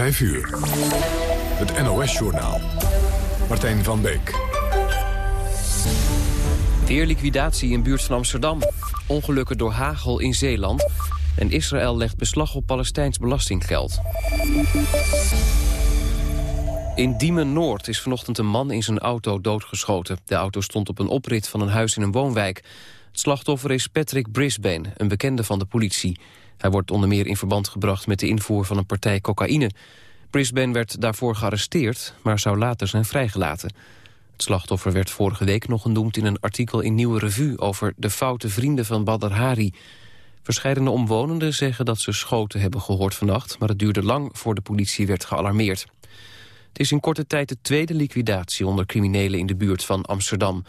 5 uur. Het NOS-journaal. Martijn van Beek. Weer liquidatie in buurt van Amsterdam. Ongelukken door hagel in Zeeland. En Israël legt beslag op Palestijns belastinggeld. In Diemen-Noord is vanochtend een man in zijn auto doodgeschoten. De auto stond op een oprit van een huis in een woonwijk. Het slachtoffer is Patrick Brisbane, een bekende van de politie. Hij wordt onder meer in verband gebracht met de invoer van een partij cocaïne. Brisbane werd daarvoor gearresteerd, maar zou later zijn vrijgelaten. Het slachtoffer werd vorige week nog genoemd in een artikel in Nieuwe Revue... over de foute vrienden van Badr Hari. Verscheidene omwonenden zeggen dat ze schoten hebben gehoord vannacht... maar het duurde lang voor de politie werd gealarmeerd. Het is in korte tijd de tweede liquidatie onder criminelen in de buurt van Amsterdam.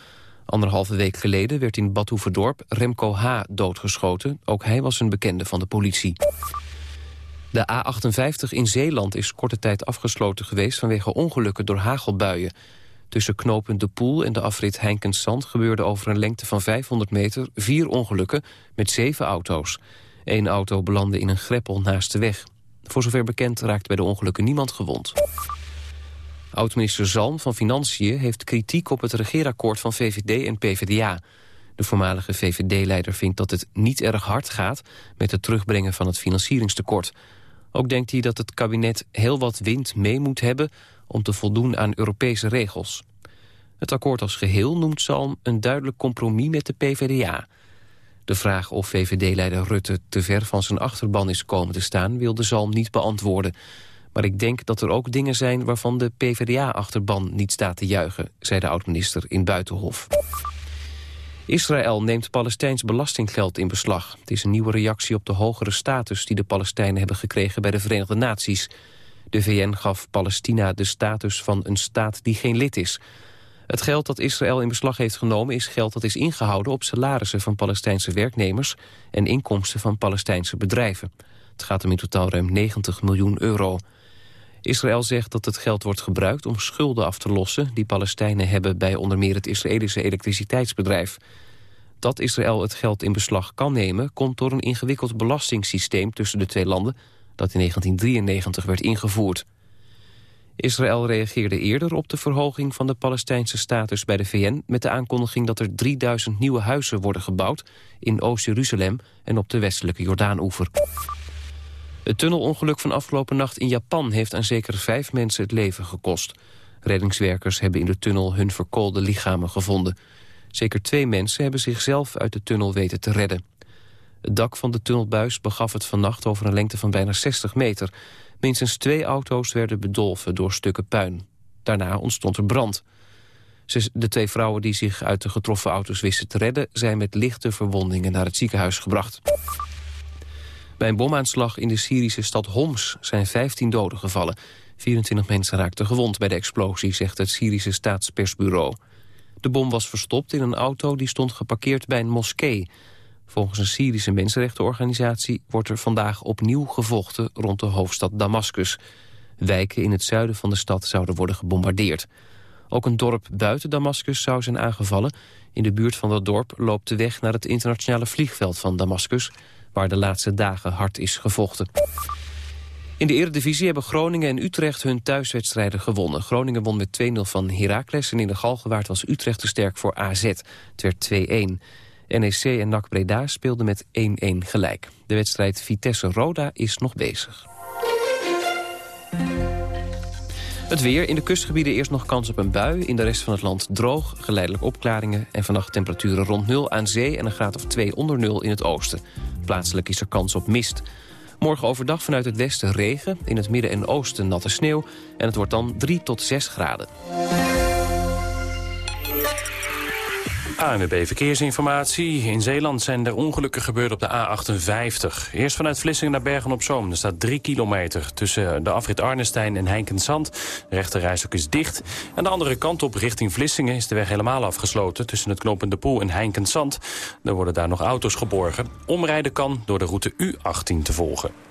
Anderhalve week geleden werd in Badhoevedorp Remco H. doodgeschoten. Ook hij was een bekende van de politie. De A58 in Zeeland is korte tijd afgesloten geweest... vanwege ongelukken door hagelbuien. Tussen knooppunt De Poel en de afrit Heinkensand... gebeurde over een lengte van 500 meter vier ongelukken met zeven auto's. Eén auto belandde in een greppel naast de weg. Voor zover bekend raakt bij de ongelukken niemand gewond. Oud-minister Zalm van Financiën heeft kritiek op het regeerakkoord van VVD en PvdA. De voormalige VVD-leider vindt dat het niet erg hard gaat met het terugbrengen van het financieringstekort. Ook denkt hij dat het kabinet heel wat wind mee moet hebben om te voldoen aan Europese regels. Het akkoord als geheel noemt Zalm een duidelijk compromis met de PvdA. De vraag of VVD-leider Rutte te ver van zijn achterban is komen te staan... wilde Zalm niet beantwoorden. Maar ik denk dat er ook dingen zijn waarvan de PvdA-achterban niet staat te juichen... zei de oud-minister in Buitenhof. Israël neemt Palestijns belastinggeld in beslag. Het is een nieuwe reactie op de hogere status die de Palestijnen hebben gekregen bij de Verenigde Naties. De VN gaf Palestina de status van een staat die geen lid is. Het geld dat Israël in beslag heeft genomen is geld dat is ingehouden op salarissen van Palestijnse werknemers en inkomsten van Palestijnse bedrijven. Het gaat om in totaal ruim 90 miljoen euro. Israël zegt dat het geld wordt gebruikt om schulden af te lossen... die Palestijnen hebben bij onder meer het Israëlische elektriciteitsbedrijf. Dat Israël het geld in beslag kan nemen... komt door een ingewikkeld belastingssysteem tussen de twee landen... dat in 1993 werd ingevoerd. Israël reageerde eerder op de verhoging van de Palestijnse status bij de VN... met de aankondiging dat er 3000 nieuwe huizen worden gebouwd... in Oost-Jeruzalem en op de westelijke Jordaanoever. Het tunnelongeluk van afgelopen nacht in Japan heeft aan zeker vijf mensen het leven gekost. Reddingswerkers hebben in de tunnel hun verkoolde lichamen gevonden. Zeker twee mensen hebben zichzelf uit de tunnel weten te redden. Het dak van de tunnelbuis begaf het vannacht over een lengte van bijna 60 meter. Minstens twee auto's werden bedolven door stukken puin. Daarna ontstond er brand. De twee vrouwen die zich uit de getroffen auto's wisten te redden... zijn met lichte verwondingen naar het ziekenhuis gebracht. Bij een bomaanslag in de Syrische stad Homs zijn 15 doden gevallen. 24 mensen raakten gewond bij de explosie, zegt het Syrische staatspersbureau. De bom was verstopt in een auto die stond geparkeerd bij een moskee. Volgens een Syrische mensenrechtenorganisatie wordt er vandaag opnieuw gevochten rond de hoofdstad Damascus. Wijken in het zuiden van de stad zouden worden gebombardeerd. Ook een dorp buiten Damascus zou zijn aangevallen. In de buurt van dat dorp loopt de weg naar het internationale vliegveld van Damascus waar de laatste dagen hard is gevochten. In de Eredivisie hebben Groningen en Utrecht hun thuiswedstrijden gewonnen. Groningen won met 2-0 van Heracles en in de Galgenwaard was Utrecht te sterk voor AZ. Het werd 2-1. NEC en NAC Breda speelden met 1-1 gelijk. De wedstrijd Vitesse-Roda is nog bezig. Het weer. In de kustgebieden eerst nog kans op een bui. In de rest van het land droog, geleidelijk opklaringen... en vannacht temperaturen rond 0 aan zee en een graad of 2 onder 0 in het oosten. Plaatselijk is er kans op mist. Morgen overdag vanuit het westen regen, in het midden en oosten natte sneeuw... en het wordt dan 3 tot 6 graden. ANWB Verkeersinformatie. In Zeeland zijn er ongelukken gebeurd op de A58. Eerst vanuit Vlissingen naar Bergen-op-Zoom. Er staat 3 kilometer tussen de afrit Arnestein en Heinkensand. De rechterrijstok is dicht. En de andere kant op, richting Vlissingen, is de weg helemaal afgesloten... tussen het knooppunt De Poel en Heinkensand. Er worden daar nog auto's geborgen. Omrijden kan door de route U18 te volgen.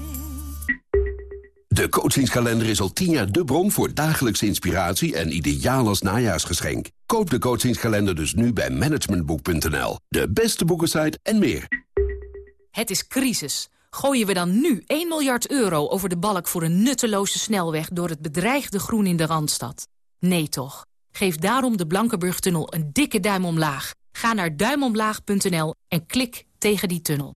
De coachingskalender is al tien jaar de bron voor dagelijkse inspiratie en ideaal als najaarsgeschenk. Koop de coachingskalender dus nu bij managementboek.nl. De beste boekensite en meer. Het is crisis. Gooien we dan nu 1 miljard euro over de balk voor een nutteloze snelweg... door het bedreigde groen in de Randstad? Nee toch. Geef daarom de Blankenburg-tunnel een dikke duim omlaag. Ga naar duimomlaag.nl en klik tegen die tunnel.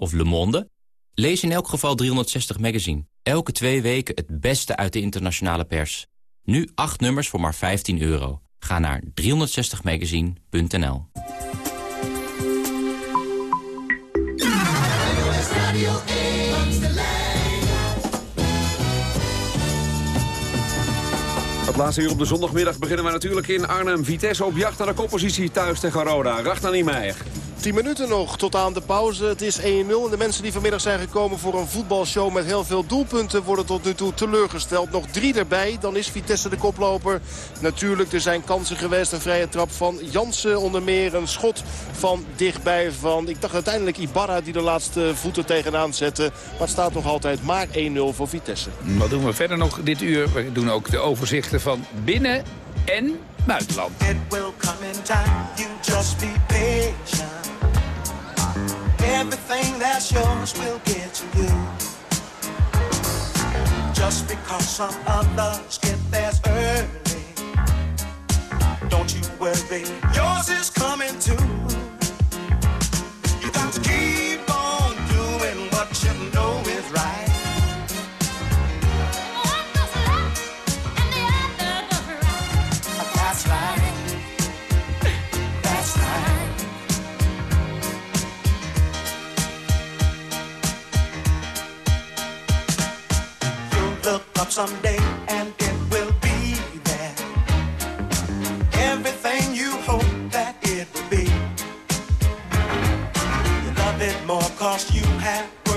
Of Le Monde? Lees in elk geval 360 Magazine. Elke twee weken het beste uit de internationale pers. Nu acht nummers voor maar 15 euro. Ga naar 360magazine.nl Het laatste uur op de zondagmiddag beginnen we natuurlijk in Arnhem. Vitesse op jacht naar de koppositie thuis tegen Roda. Ragnar Niemeyer. 10 minuten nog tot aan de pauze. Het is 1-0 en de mensen die vanmiddag zijn gekomen voor een voetbalshow met heel veel doelpunten worden tot nu toe teleurgesteld. Nog drie erbij, dan is Vitesse de koploper. Natuurlijk, er zijn kansen geweest. Een vrije trap van Jansen onder meer. Een schot van dichtbij van, ik dacht uiteindelijk Ibarra die de laatste voeten tegenaan zette. Maar het staat nog altijd maar 1-0 voor Vitesse. Wat doen we verder nog dit uur? We doen ook de overzichten van binnen en buitenland. It will come in time, you just be patient. Everything that's yours will get to you. Just because some others get theirs early. Don't you worry, yours is coming too. Up someday and it will be there. Everything you hope that it will be. You love it more cause you have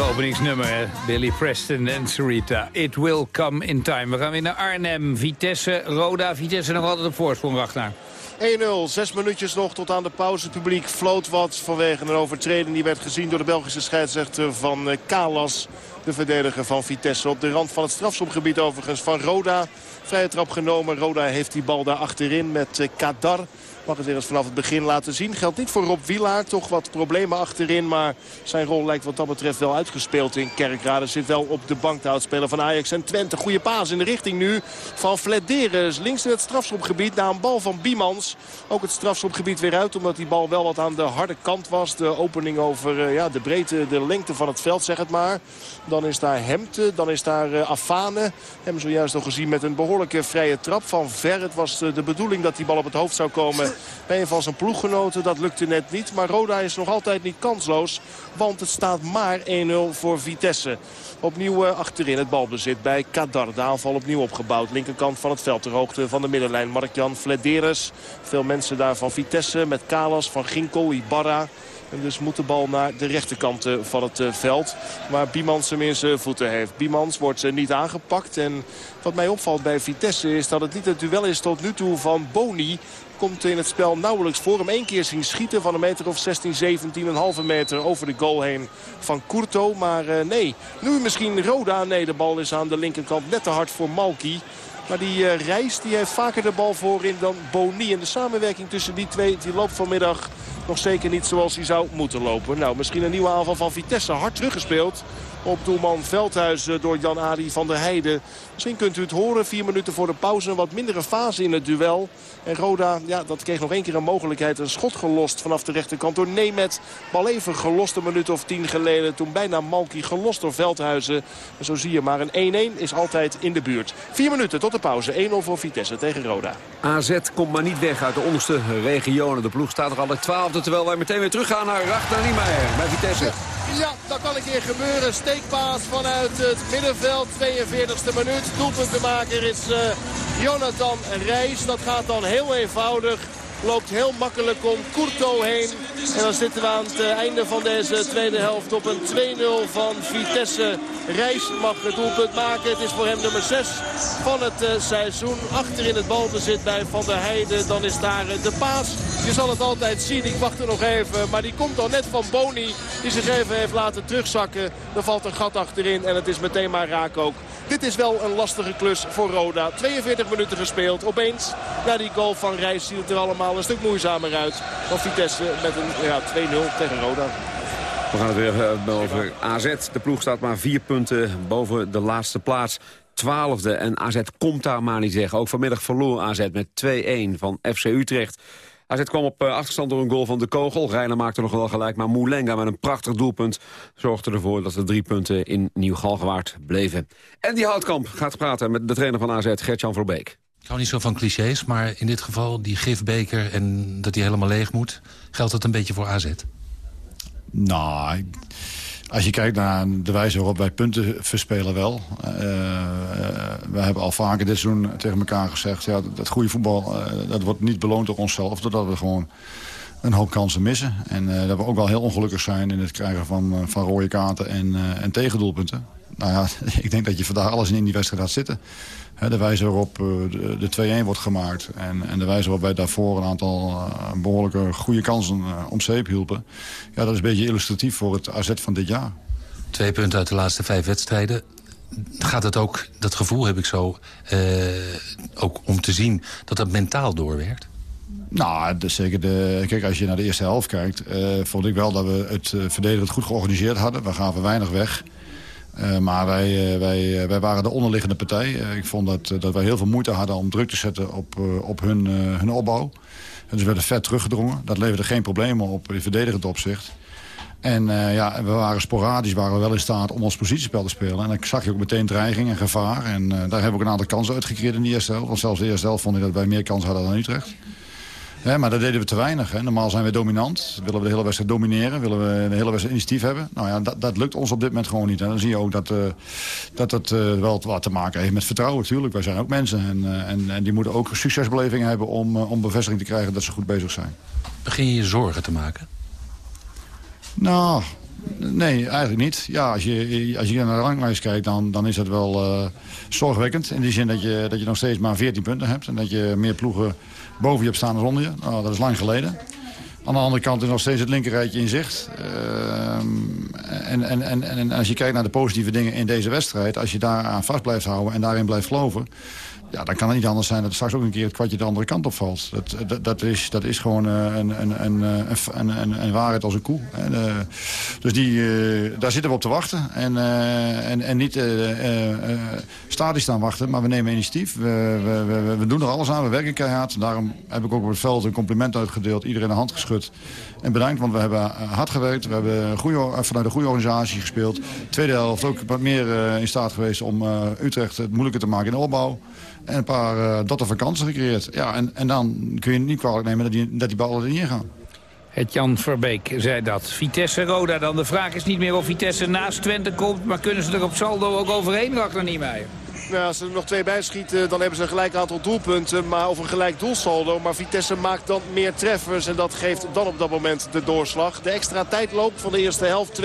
Heerlijke openingsnummer? Billy Preston en Sarita. It will come in time. We gaan weer naar Arnhem. Vitesse, Roda. Vitesse nog altijd op voorsprong, Ragnar. 1-0, zes minuutjes nog tot aan de pauze. Het publiek floot wat vanwege een overtreding. Die werd gezien door de Belgische scheidsrechter van eh, Kalas. De verdediger van Vitesse op de rand van het strafschopgebied overigens van Roda. Vrije trap genomen. Roda heeft die bal daar achterin met eh, Kadar. Mag het weer eens vanaf het begin laten zien. Geldt niet voor Rob Wielaar. Toch wat problemen achterin. Maar zijn rol lijkt wat dat betreft wel uitgespeeld in Kerkrade. Zit wel op de bank de oudspeler van Ajax en Twente. Goede paas in de richting nu van Flederis. Links in het strafschopgebied na een bal van Biemans. Ook het strafschopgebied weer uit. Omdat die bal wel wat aan de harde kant was. De opening over eh, ja, de breedte, de lengte van het veld zeg het maar. Dan is daar Hemte. Dan is daar uh, Afane. Hebben zojuist al gezien met een behoorlijke vrije trap van ver. Het was uh, de bedoeling dat die bal op het hoofd zou komen een van zijn ploeggenoten. Dat lukte net niet. Maar Roda is nog altijd niet kansloos. Want het staat maar 1-0 voor Vitesse. Opnieuw uh, achterin het balbezit bij Kadar. De aanval opnieuw opgebouwd. Linkerkant van het veld ter hoogte van de middenlijn. Mark-Jan Flederes. Veel mensen daar van Vitesse met Kalas, Van Ginkel, Ibarra. En dus moet de bal naar de rechterkant eh, van het eh, veld. Waar Biemans hem in zijn voeten heeft. Biemans wordt eh, niet aangepakt. En wat mij opvalt bij Vitesse is dat het niet het duel is tot nu toe van Boni komt in het spel nauwelijks voor. Hem één keer zien schieten van een meter of 16, 17, een halve meter over de goal heen van Courto. Maar uh, nee, nu misschien Roda. Nee, de bal is aan de linkerkant net te hard voor Malki. Maar die uh, Reis die heeft vaker de bal voorin dan Boni. En de samenwerking tussen die twee die loopt vanmiddag nog zeker niet zoals hij zou moeten lopen. Nou, misschien een nieuwe aanval van Vitesse. Hard teruggespeeld op doelman Veldhuis eh, door Jan-Adi van der Heijden. Misschien kunt u het horen. Vier minuten voor de pauze. Een wat mindere fase in het duel. En Roda, ja, dat kreeg nog één keer een mogelijkheid. Een schot gelost vanaf de rechterkant door Nemet. Bal even gelost een minuut of tien geleden. Toen bijna Malki gelost door Veldhuizen. En zo zie je maar een 1-1 is altijd in de buurt. Vier minuten tot de pauze. 1-0 voor Vitesse tegen Roda. AZ komt maar niet weg uit de onderste regionen. De ploeg staat er al de twaalfde. Terwijl wij meteen weer teruggaan naar Rachna Niemeyer bij Vitesse. Ja, dat kan een keer gebeuren. Steekpaas vanuit het middenveld. 42e minuut. Doelpuntenmaker is uh, Jonathan Reis. Dat gaat dan heel eenvoudig. Loopt heel makkelijk om Courto heen. En dan zitten we aan het uh, einde van deze tweede helft op een 2-0 van Vitesse. Reis mag het doelpunt maken. Het is voor hem nummer 6 van het uh, seizoen. Achter in het balbezit bij Van der Heijden. Dan is daar de paas. Je zal het altijd zien. Ik wacht er nog even. Maar die komt dan net van Boni. Die zich even heeft laten terugzakken. Er valt een gat achterin. En het is meteen maar raak ook. Dit is wel een lastige klus voor Roda. 42 minuten gespeeld. Opeens na die goal van Reis ziet het er allemaal een stuk moeizamer uit. Dan Vitesse met een ja, 2-0 tegen Roda. We gaan het weer uh, over AZ. De ploeg staat maar vier punten boven de laatste plaats. Twaalfde en AZ komt daar maar niet zeggen. Ook vanmiddag verloor AZ met 2-1 van FC Utrecht. AZ kwam op achterstand door een goal van de Kogel. Reiner maakte nog wel gelijk, maar Moulenga met een prachtig doelpunt... zorgde ervoor dat de drie punten in Nieuw-Galgewaard bleven. En die Houtkamp gaat praten met de trainer van AZ, Gert-Jan Verbeek. Ik hou niet zo van clichés, maar in dit geval die gifbeker... en dat die helemaal leeg moet, geldt dat een beetje voor AZ? Nou, als je kijkt naar de wijze waarop wij punten verspelen wel. Uh, we hebben al vaker dit seizoen tegen elkaar gezegd... Ja, dat goede voetbal uh, dat wordt niet beloond door onszelf... doordat we gewoon een hoop kansen missen. En uh, dat we ook wel heel ongelukkig zijn in het krijgen van, van rode kaarten en, en tegendoelpunten. Nou ja, ik denk dat je vandaag alles in die wedstrijd gaat zitten. De wijze waarop de, de 2-1 wordt gemaakt. En, en, de wijze waarop wij daarvoor een aantal uh, behoorlijke goede kansen uh, om zeep hielpen. Ja, dat is een beetje illustratief voor het AZ van dit jaar. Twee punten uit de laatste vijf wedstrijden. Gaat het ook, dat gevoel heb ik zo, ook om te zien dat dat mentaal doorwerkt? Nou, dus zeker de, kijk, als je naar de eerste helft kijkt... vond ik wel dat we het verdedigend goed georganiseerd hadden. We gaven weinig weg. Uh, maar wij, uh, wij, uh, wij waren de onderliggende partij. ik vond dat, dat wij heel veel moeite hadden om druk te zetten op, op hun, hun opbouw. En dus we werden vet teruggedrongen. Dat leverde geen problemen op in verdedigend opzicht. En ja, we waren sporadisch waren we wel in staat om ons positiespel te spelen. En dan zag je ook meteen dreiging en gevaar. En daar hebben we ook een aantal kansen uitgecreëerd in de eerste. Want zelfs de eerste vond ik dat wij meer kansen hadden dan Utrecht. Ja, maar dat deden we te weinig. Hè. Normaal zijn we dominant. Willen we de hele wedstrijd domineren. Willen we de hele wedstrijd initiatief hebben. Nou ja, dat, dat lukt ons op dit moment gewoon niet. En dan zie je ook dat uh, dat, dat uh, wel wat te maken heeft met vertrouwen. Natuurlijk, wij zijn ook mensen. En, uh, en, en, die moeten ook succesbeleving hebben om, om bevestiging te krijgen dat ze goed bezig zijn. Begin je je zorgen te maken? Nou, Nee, eigenlijk niet. Ja, als je, als je naar de ranglijst kijkt, dan, dan is dat wel uh, zorgwekkend. In die zin dat je, dat je nog steeds maar 14 punten hebt. En dat je meer ploegen boven je hebt staan dan onder je. Nou, dat is lang geleden. Aan de andere kant is nog steeds het linkerrijtje in zicht. Uh, en, en, en, en als je kijkt naar de positieve dingen in deze wedstrijd... als je daaraan vast blijft houden en daarin blijft geloven... Ja, dan kan het niet anders zijn dat straks ook een keer het kwartje de andere kant op valt. Dat, dat, is, dat is gewoon uh, een, een, een, een, een, waarheid als een koe. En, uh, dus die, daar zitten we op te wachten. En, en, en niet statisch staan wachten, maar we nemen initiatief. We, we, we, we, doen er alles aan, we werken keihard. Daarom heb ik ook op het veld een compliment uitgedeeld. Iedereen een hand geschud. En bedankt, want we hebben hard gewerkt. We hebben goede, vanuit een goede organisatie gespeeld. Tweede helft ook wat meer in staat geweest om Utrecht het moeilijker te maken in de opbouw. En een paar uh, dotten vakanties gecreëerd. Ja, en, en dan kun je niet kwalijk nemen dat die, dat die ballen er niet in gaan. Het Jan Verbeek zei dat. Vitesse-Roda dan. De vraag is niet meer of Vitesse naast Twente komt... maar kunnen ze er op saldo ook overheen, Ragnar Niemeyer? Nou, als ze er nog twee bij schieten, dan hebben ze een gelijk aantal doelpunten. Maar, of een gelijk doelsaldo. Maar Vitesse maakt dan meer treffers. En dat geeft dan op dat moment de doorslag. De extra tijdloop van de eerste helft 2-0.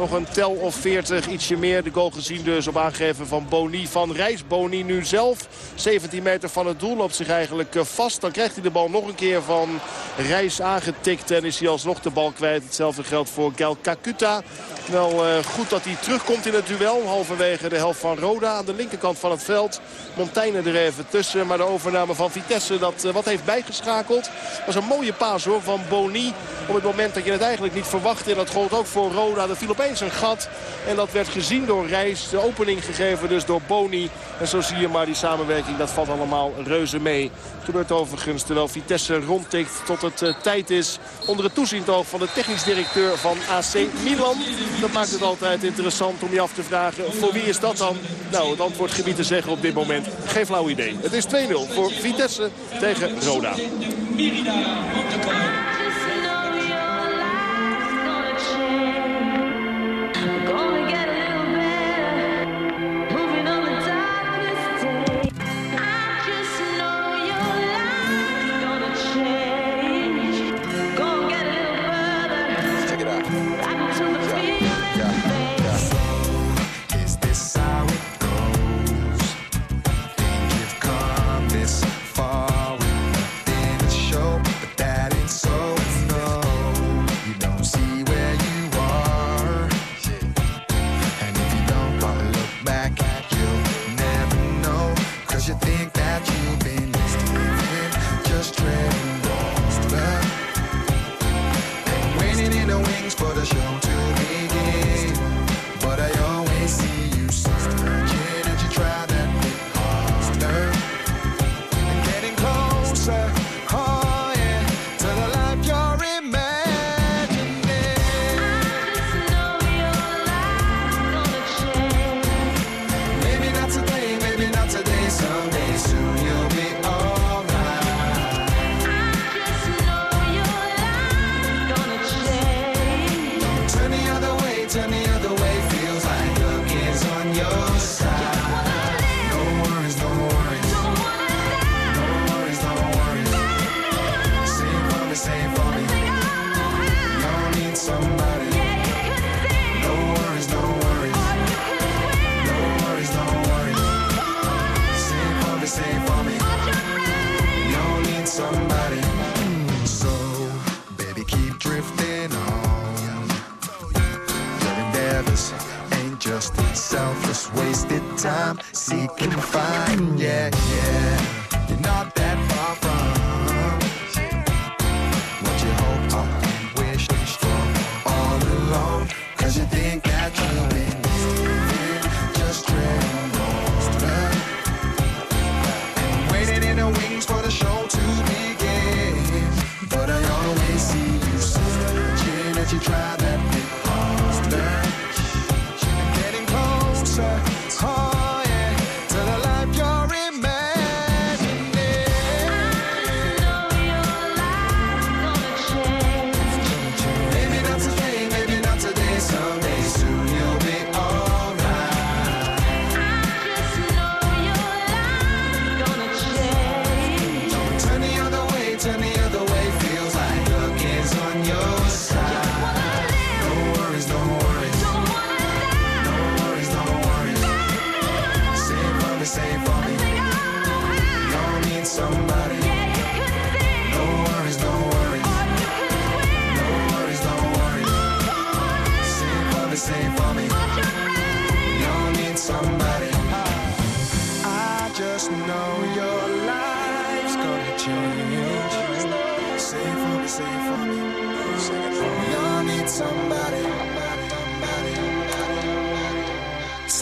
Nog een tel of 40, ietsje meer. De goal gezien dus op aangeven van Boni van Rijs. Boni nu zelf. 17 meter van het doel loopt zich eigenlijk eh, vast. Dan krijgt hij de bal nog een keer van Rijs aangetikt. En is hij alsnog de bal kwijt. Hetzelfde geldt voor Gal Kakuta. Wel uh, goed dat hij terugkomt in het duel. Halverwege de helft van Roda aan de linkerkant van het veld. Montaigne er even tussen. Maar de overname van Vitesse dat uh, wat heeft bijgeschakeld. Dat was een mooie paas hoor van Boni. Op het moment dat je het eigenlijk niet verwachtte. En dat gold ook voor Roda. Er viel opeens een gat. En dat werd gezien door Reis. De opening gegeven dus door Boni. En zo zie je maar die samenwerking. Dat valt allemaal reuze mee. Het gebeurt overigens terwijl Vitesse rondtikt tot het uh, tijd is. Onder het toezicht van de technisch directeur van AC Milan. Dat maakt het altijd interessant om je af te vragen. Voor wie is dat dan? Nou, het antwoordgebied te zeggen op dit moment. Geen flauw idee. Het is 2-0 voor Vitesse tegen Roda.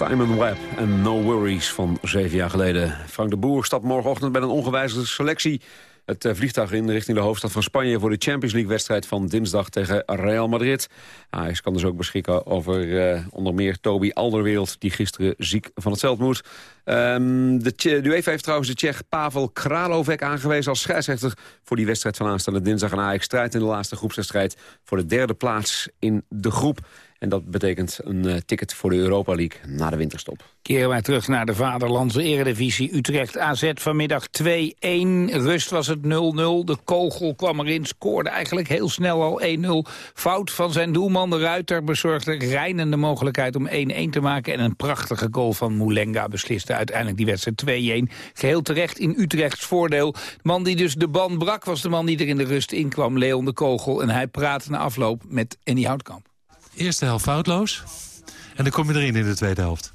Simon Webb en No Worries van zeven jaar geleden. Frank de Boer stapt morgenochtend met een ongewijzigde selectie... het eh, vliegtuig in richting de hoofdstad van Spanje... voor de Champions League-wedstrijd van dinsdag tegen Real Madrid. Ajax kan dus ook beschikken over uh, onder meer Toby Alderwereld... die gisteren ziek van het veld moet. Um, de, de UEFA heeft trouwens de Tsjech Pavel Kralovek aangewezen... als scheidsrechter voor die wedstrijd van aanstaande dinsdag. En Ajax strijdt in de laatste groepswedstrijd... voor de derde plaats in de groep. En dat betekent een uh, ticket voor de Europa League na de winterstop. Keren wij terug naar de vaderlandse eredivisie. Utrecht AZ vanmiddag 2-1. Rust was het 0-0. De kogel kwam erin, scoorde eigenlijk heel snel al 1-0. Fout van zijn doelman, de Ruiter, bezorgde reinende mogelijkheid om 1-1 te maken. En een prachtige goal van Moulenga besliste uiteindelijk die wedstrijd 2-1. Geheel terecht in Utrechts voordeel. De man die dus de band brak was de man die er in de rust in kwam, Leon de Kogel. En hij praatte na afloop met Andy Houtkamp. Eerste helft foutloos. En dan kom je erin in de tweede helft.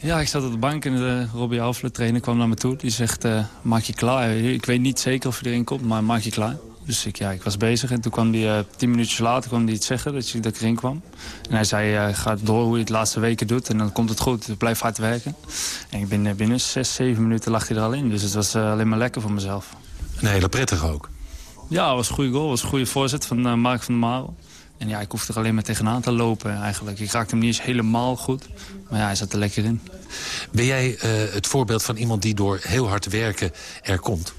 Ja, ik zat op de bank en de Robbie Alfle, trainer, kwam naar me toe. Die zegt, uh, maak je klaar. Ik weet niet zeker of je erin komt, maar maak je klaar. Dus ik, ja, ik was bezig en toen kwam hij uh, tien minuutjes later kwam hij iets zeggen dat, je, dat ik erin kwam. En hij zei, uh, ga door hoe je het de laatste weken doet en dan komt het goed. Blijf hard werken. En ik ben, binnen zes, zeven minuten lag hij er al in. Dus het was alleen maar lekker voor mezelf. Een hele prettige ook. Ja, het was een goede goal. Het was een goede voorzet van Mark van der Marel. En ja, ik hoefde er alleen maar tegenaan te lopen eigenlijk. Ik raakte hem niet eens helemaal goed, maar ja, hij zat er lekker in. Ben jij uh, het voorbeeld van iemand die door heel hard werken er komt?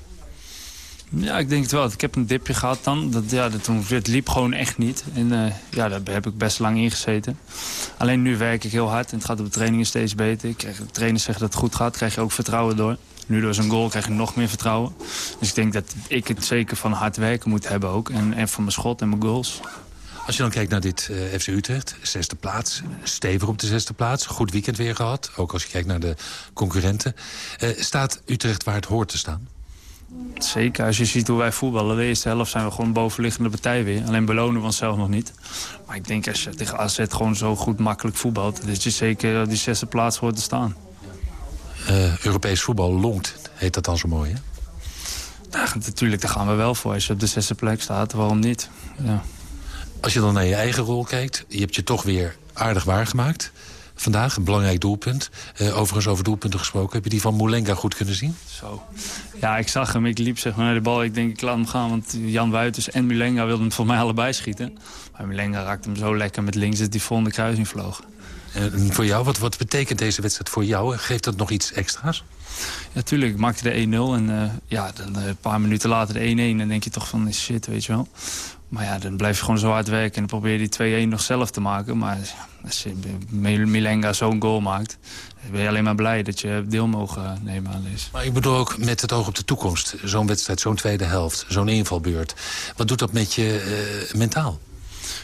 Ja, ik denk het wel. Ik heb een dipje gehad dan. Dat, ja, dat, het liep gewoon echt niet. En uh, ja, daar heb ik best lang in gezeten. Alleen nu werk ik heel hard en het gaat op de trainingen steeds beter. Ik krijg, de trainers zeggen dat het goed gaat, krijg je ook vertrouwen door. Nu door zo'n goal krijg je nog meer vertrouwen. Dus ik denk dat ik het zeker van hard werken moet hebben ook. En, en van mijn schot en mijn goals. Als je dan kijkt naar dit uh, FC Utrecht, zesde plaats. Stevig op de zesde plaats. Goed weekend weer gehad. Ook als je kijkt naar de concurrenten. Uh, staat Utrecht waar het hoort te staan? Zeker. Als je ziet hoe wij voetballen. De eerste helft zijn we gewoon bovenliggende partij weer. Alleen belonen we onszelf nog niet. Maar ik denk als je tegen AZ gewoon zo goed makkelijk voetbalt... dat je zeker op die zesde plaats hoort te staan. Uh, Europees voetbal longt, heet dat dan zo mooi, hè? Ja, natuurlijk, daar gaan we wel voor. Als je op de zesde plek staat, waarom niet? Ja. Als je dan naar je eigen rol kijkt, je hebt je toch weer aardig waargemaakt. Vandaag een belangrijk doelpunt. Uh, overigens over doelpunten gesproken. Heb je die van Moulenga goed kunnen zien? Zo. Ja, ik zag hem. Ik liep zeg maar naar de bal. Ik denk, ik laat hem gaan. Want Jan Wuiters en Moulenga wilden hem voor mij allebei schieten. Maar Moulenga raakte hem zo lekker met links dat die volgende kruising vloog. En voor jou, wat, wat betekent deze wedstrijd voor jou? Geeft dat nog iets extra's? Ja, tuurlijk. Ik maakte de 1-0 en uh, ja, dan, een paar minuten later de 1-1. Dan denk je toch van, shit, weet je wel. Maar ja, dan blijf je gewoon zo hard werken en dan probeer je die 2-1 nog zelf te maken. Maar als je Milenga zo'n goal maakt, ben je alleen maar blij dat je deel mogen nemen aan deze. Maar ik bedoel ook met het oog op de toekomst. Zo'n wedstrijd, zo'n tweede helft, zo'n invalbeurt. Wat doet dat met je uh, mentaal?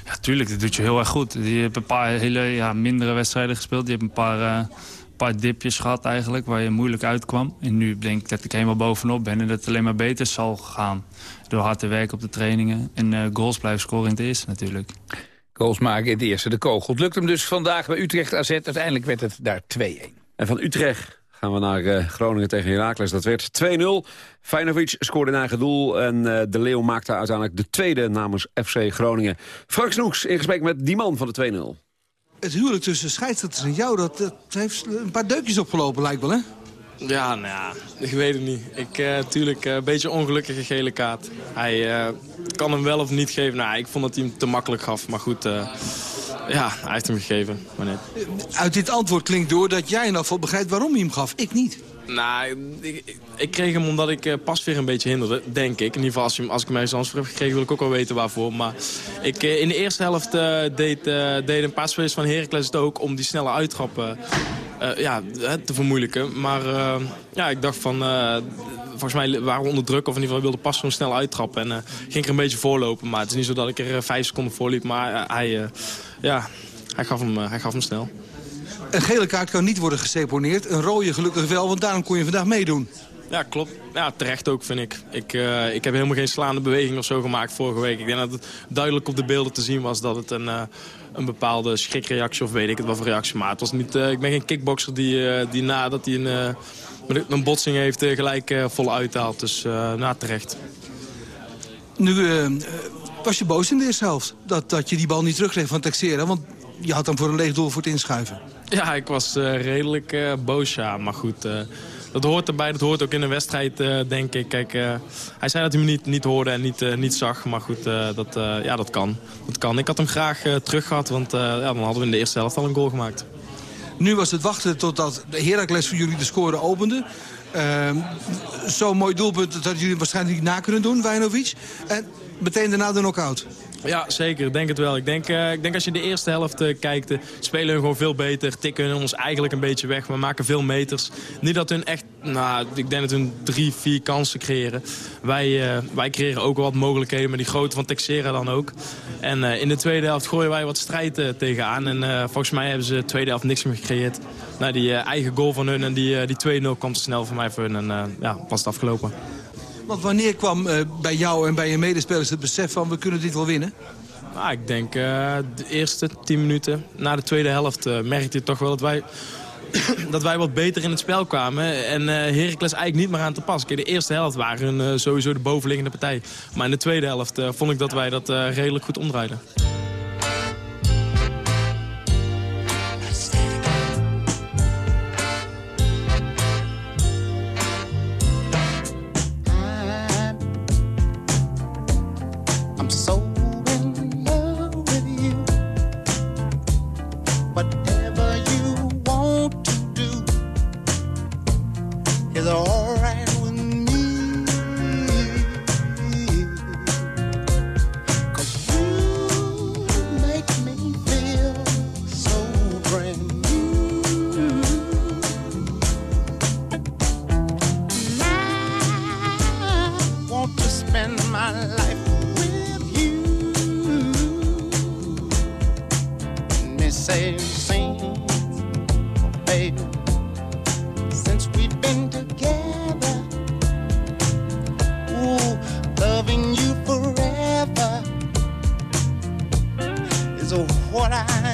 Ja, tuurlijk, dat doet je heel erg goed. Je hebt een paar hele ja, mindere wedstrijden gespeeld. Je hebt een paar... Uh, paar dipjes gehad eigenlijk, waar je moeilijk uitkwam. En nu denk ik dat ik helemaal bovenop ben en dat het alleen maar beter zal gaan. Door hard te werken op de trainingen en uh, goals blijven scoren in het eerste natuurlijk. Goals maken in het eerste, de kogel. Het lukt hem dus vandaag bij Utrecht AZ. Uiteindelijk werd het daar 2-1. En van Utrecht gaan we naar uh, Groningen tegen Heracles. Dat werd 2-0. Feinovic scoorde een eigen doel. En uh, De Leeuw maakte uiteindelijk de tweede namens FC Groningen. Frank Snoeks in gesprek met die man van de 2-0 het huwelijk tussen scheidsrechters en jou, dat, dat, heeft een paar deukjes opgelopen lijkt wel, hè? Ja, nou ja, ik weet het niet. Ik, uh, tuurlijk, uh, een beetje ongelukkige gele kaart. Hij uh, kan hem wel of niet geven. Nou, ik vond dat hij hem te makkelijk gaf. Maar goed, ja, hij heeft hem gegeven. Maar net. Uit dit antwoord klinkt door dat jij in geval begrijpt waarom hij hem gaf. Ik niet. Nou, ik, kreeg hem omdat ik uh, pas weer een beetje hinderde, denk ik. In ieder geval, als, je, als ik ergens anders voor heb gekregen, wil ik ook wel weten waarvoor. Maar ik, uh, in de eerste helft uh, deed, deden een paar spelers van Heracles het ook om die snelle uittrappen ja, te vermoeilijken. Maar ja, ik dacht van, volgens mij waren we onder druk of in ieder geval wilde pas zo'n snel uittrappen. En ging ik er een beetje voorlopen, maar het is niet zo dat ik er vijf seconden voor liep. Maar hij, ja, hij, gaf hem, hij gaf hem snel. Een gele kaart kan niet worden geseponeerd. Een rode gelukkig wel, want daarom kon je vandaag meedoen. Ja, klopt. Ja, terecht ook, vind ik. Ik, uh, ik heb helemaal geen slaande beweging of zo gemaakt vorige week. Ik denk dat het duidelijk op de beelden te zien was dat het een, uh, een bepaalde schrikreactie of weet ik het wat voor reactie. Maar het was niet, uh, ik ben geen kickboxer die, die nadat hij een, een botsing heeft gelijk vol uithaalt. Dus na terecht. Nu was je boos in de eerste helft dat, dat je die bal niet terugkreeg van Texera. Want je had hem voor een leeg doel voor het inschuiven. Ja, ik was redelijk boos, ja. Maar goed dat hoort erbij. Dat hoort ook in een wedstrijd, denk ik. Kijk, hij zei dat hij me niet, niet hoorde en niet, niet zag. Maar goed, dat, ja, dat kan. dat kan. Ik had hem graag terug gehad, want ja, dan hadden we in de eerste helft al een goal gemaakt. Nu was het wachten totdat Heracles voor jullie de score opende. Ehm, zo'n mooi doelpunt dat jullie waarschijnlijk niet na kunnen doen, Wijnovic. En meteen daarna de knock-out. Ja, zeker. Denk het wel. Ik denk, uh, ik denk als je de eerste helft uh, kijkt, uh, spelen hun gewoon veel beter. Tikken ons eigenlijk een beetje weg. We maken veel meters. Niet dat hun echt, nou, ik denk dat hun drie, vier kansen creëren. Wij, wij creëren ook wat mogelijkheden, maar die grote van Texera dan ook. En in de tweede helft gooien wij wat strijd tegenaan. En volgens mij hebben ze de tweede helft niks meer gecreëerd. Nou, die eigen goal van hun en die, die 2-0 kwam te snel voor mij voor hun. En ja, was het afgelopen. Want wanneer kwam uh, bij jou en bij je medespelers het besef van we kunnen dit wel winnen? Nou, ik denk uh, de eerste tien minuten na de tweede helft uh, merkte je toch wel dat wij, dat wij wat beter in het spel kwamen. En uh, Heracles eigenlijk niet meer aan te pas. Kijk, de eerste helft waren uh, sowieso de bovenliggende partij. Maar in de tweede helft vond ik dat wij dat redelijk goed omdraaiden. is what I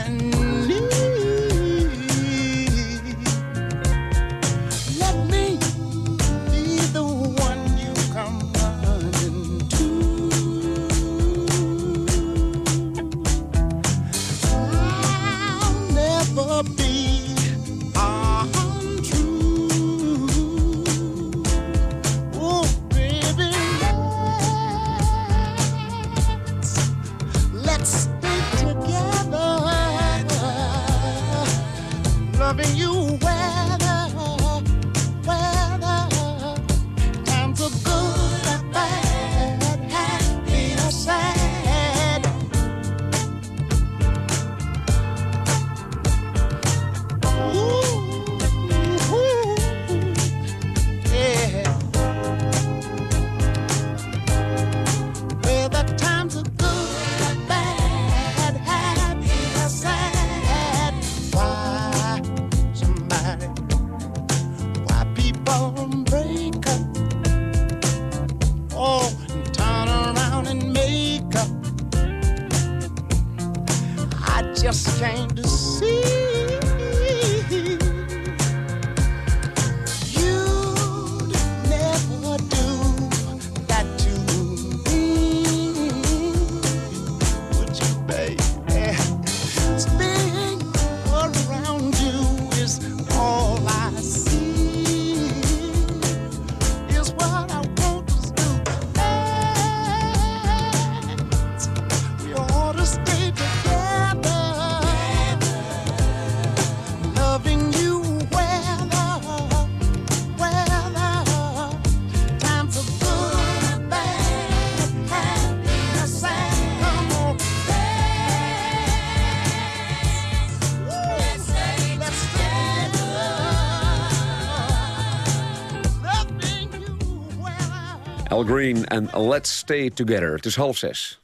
Green en Let's Stay Together. Het is half zes.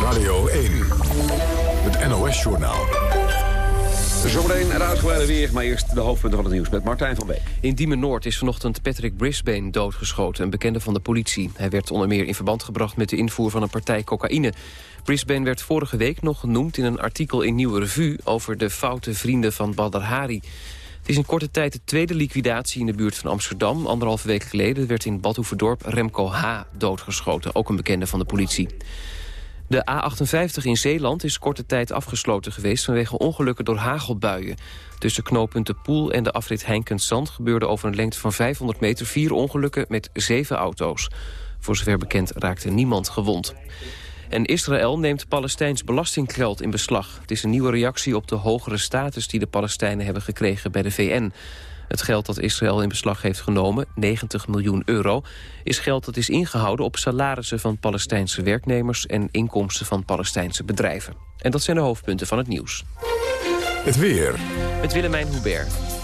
Radio 1, het NOS-journaal. Zometeen een uitgebreide weer, maar eerst de hoofdpunten van het nieuws met Martijn van Beek. In Diemen Noord is vanochtend Patrick Brisbane doodgeschoten, een bekende van de politie. Hij werd onder meer in verband gebracht met de invoer van een partij cocaïne. Brisbane werd vorige week nog genoemd in een artikel in Nieuwe Revue... over de foute vrienden van Badr Hari. Het is in korte tijd de tweede liquidatie in de buurt van Amsterdam. Anderhalve week geleden werd in Badhoevedorp Remco H. doodgeschoten, ook een bekende van de politie. De A58 in Zeeland is korte tijd afgesloten geweest... vanwege ongelukken door hagelbuien. Tussen knooppunten Poel en de afrit Heinkensand... gebeurde over een lengte van 500 meter vier ongelukken met zeven auto's. Voor zover bekend raakte niemand gewond. En Israël neemt Palestijns belastinggeld in beslag. Het is een nieuwe reactie op de hogere status die de Palestijnen hebben gekregen bij de VN. Het geld dat Israël in beslag heeft genomen, 90 miljoen euro... is geld dat is ingehouden op salarissen van Palestijnse werknemers... en inkomsten van Palestijnse bedrijven. En dat zijn de hoofdpunten van het nieuws. Het weer. Met Willemijn Hubert.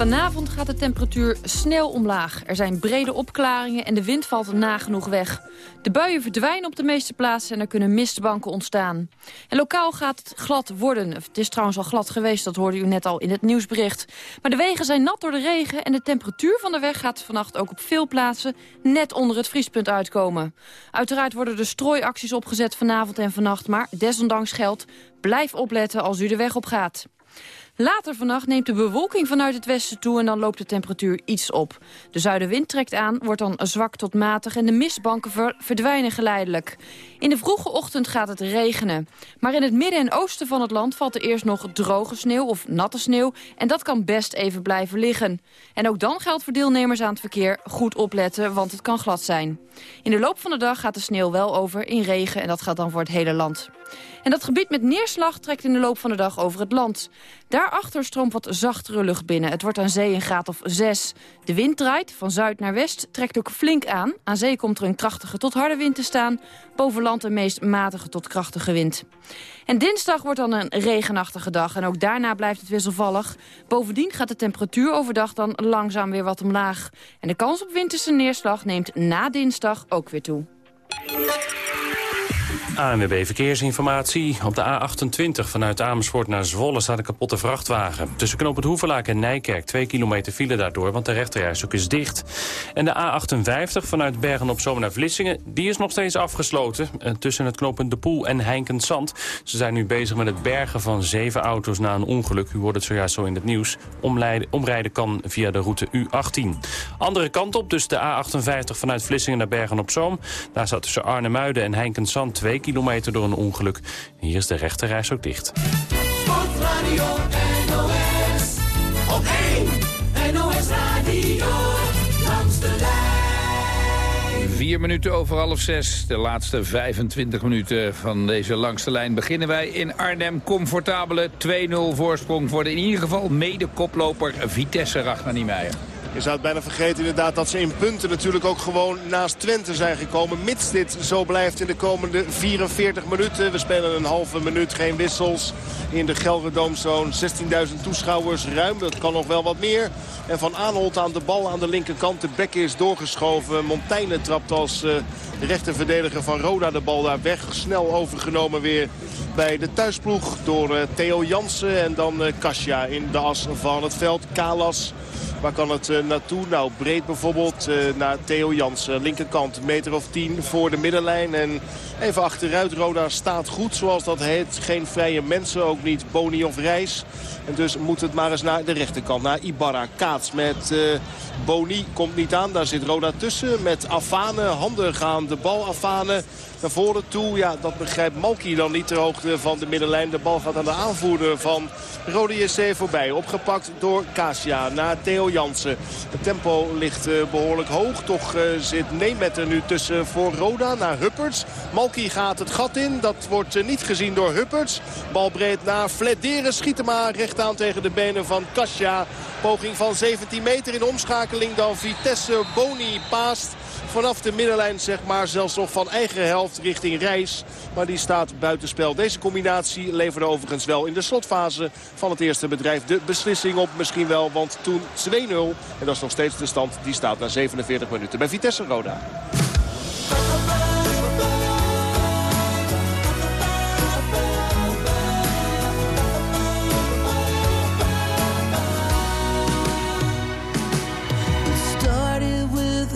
Vanavond gaat de temperatuur snel omlaag. Er zijn brede opklaringen en de wind valt nagenoeg weg. De buien verdwijnen op de meeste plaatsen en er kunnen mistbanken ontstaan. En lokaal gaat het glad worden. Het is trouwens al glad geweest, dat hoorde u net al in het nieuwsbericht. Maar de wegen zijn nat door de regen en de temperatuur van de weg gaat vannacht ook op veel plaatsen net onder het vriespunt uitkomen. Uiteraard worden er strooiacties opgezet vanavond en vannacht, maar desondanks geldt, blijf opletten als u de weg op gaat. Later vannacht neemt de bewolking vanuit het westen toe en dan loopt de temperatuur iets op. De zuidenwind trekt aan, wordt dan zwak tot matig en de mistbanken verdwijnen geleidelijk. In de vroege ochtend gaat het regenen. Maar in het midden en oosten van het land valt er eerst nog droge sneeuw of natte sneeuw en dat kan best even blijven liggen. En ook dan geldt voor deelnemers aan het verkeer goed opletten, want het kan glad zijn. In de loop van de dag gaat de sneeuw wel over in regen en dat geldt dan voor het hele land. En dat gebied met neerslag trekt in de loop van de dag over het land. Daarachter stroomt wat zachtere lucht binnen. Het wordt aan zee een graad of 6. De wind draait van zuid naar west, trekt ook flink aan. Aan zee komt er een krachtige tot harde wind te staan. Boven land een meest matige tot krachtige wind. En dinsdag wordt dan een regenachtige dag en ook daarna blijft het wisselvallig. Bovendien gaat de temperatuur overdag dan langzaam weer wat omlaag. En de kans op winterse neerslag neemt na dinsdag ook weer toe. ANWB Verkeersinformatie. Op de A28 vanuit Amersfoort naar Zwolle staat een kapotte vrachtwagen. Tussen Knoop het Hoevelaak en Nijkerk. Twee kilometer file daardoor, want de rechterrijstok is dicht. En de A58 vanuit Bergen-op-Zoom naar Vlissingen... die is nog steeds afgesloten. Eh, tussen het knooppunt De Poel en Heinkensand. Ze zijn nu bezig met het bergen van zeven auto's na een ongeluk. U hoort het zojuist zo in het nieuws. Omleiden, omrijden kan via de route U18. Andere kant op, dus de A58 vanuit Vlissingen naar Bergen-op-Zoom. Daar staat tussen Arnhemuiden en Heinkensand 2 kilometer door een ongeluk. Hier is de rechterreis ook dicht. Sportradio NOS. Op 1 NOS Radio. Langs de lijn. Vier minuten over half zes. De laatste 25 minuten van deze langste lijn beginnen wij in Arnhem. Comfortabele 2-0 voorsprong voor de in ieder geval mede-koploper Vitesse Ragnar Niemeyer. Je zou het bijna vergeten inderdaad dat ze in punten natuurlijk ook gewoon naast Twente zijn gekomen. Mits dit zo blijft in de komende 44 minuten. We spelen een halve minuut, geen wissels. In de Gelredome zo'n 16.000 toeschouwers ruim. Dat kan nog wel wat meer. En Van Aanholt aan de bal aan de linkerkant. De bek is doorgeschoven. Montaigne trapt als uh, rechterverdediger van Roda de bal daar weg. Snel overgenomen weer bij de thuisploeg door uh, Theo Jansen. En dan uh, Kasia in de as van het veld. Kalas. Waar kan het uh, naartoe? Nou, breed bijvoorbeeld uh, naar Theo Jansen. Linkerkant, meter of tien voor de middenlijn. En even achteruit, Roda staat goed zoals dat heet. Geen vrije mensen, ook niet Boni of Reis. En dus moet het maar eens naar de rechterkant, naar Ibarra. Kaats met uh, Boni komt niet aan, daar zit Roda tussen. Met Afane, handen gaan de bal Afane naar voren toe. Ja, dat begrijpt Malki dan niet ter hoogte van de middenlijn. De bal gaat aan de aanvoerder van Rode JC voorbij. Opgepakt door Kasia naar Theo Jansen. Het tempo ligt uh, behoorlijk hoog. Toch uh, zit Nemet er nu tussen voor Roda naar Hupperts. Malki gaat het gat in. Dat wordt uh, niet gezien door Hupperts. Bal breed naar Flederen. Schiet hem aan recht aan tegen de benen van Kasia. Poging van 17 meter in omschakeling dan Vitesse. Boni paast vanaf de middenlijn zeg maar. Zelfs nog van eigen helft richting Reis. Maar die staat buitenspel. Deze combinatie leverde overigens wel in de slotfase van het eerste bedrijf de beslissing op. Misschien wel, want toen 2-0. En dat is nog steeds de stand. Die staat na 47 minuten bij Vitesse Roda.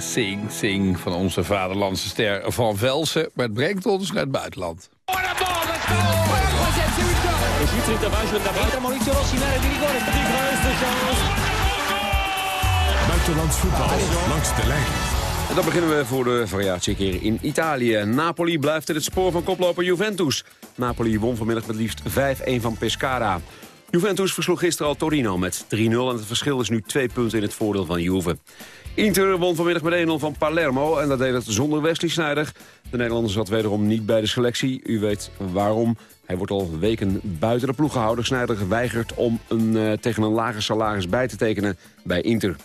Sing, sing, van onze vaderlandse ster Van Velsen. Maar het brengt ons naar het buitenland. Buitenlands voetbal langs de lijn. En dan beginnen we voor de variatie keer in Italië. Napoli blijft in het spoor van koploper Juventus. Napoli won vanmiddag met liefst 5-1 van Pescara. Juventus versloeg gisteren al Torino met 3-0... en het verschil is nu twee punten in het voordeel van Juve. Inter won vanmiddag met 1-0 van Palermo en dat deed het zonder Wesley Sneijder. De Nederlander zat wederom niet bij de selectie. U weet waarom. Hij wordt al weken buiten de ploeg gehouden. Sneijder weigert om een, eh, tegen een lager salaris bij te tekenen bij Inter.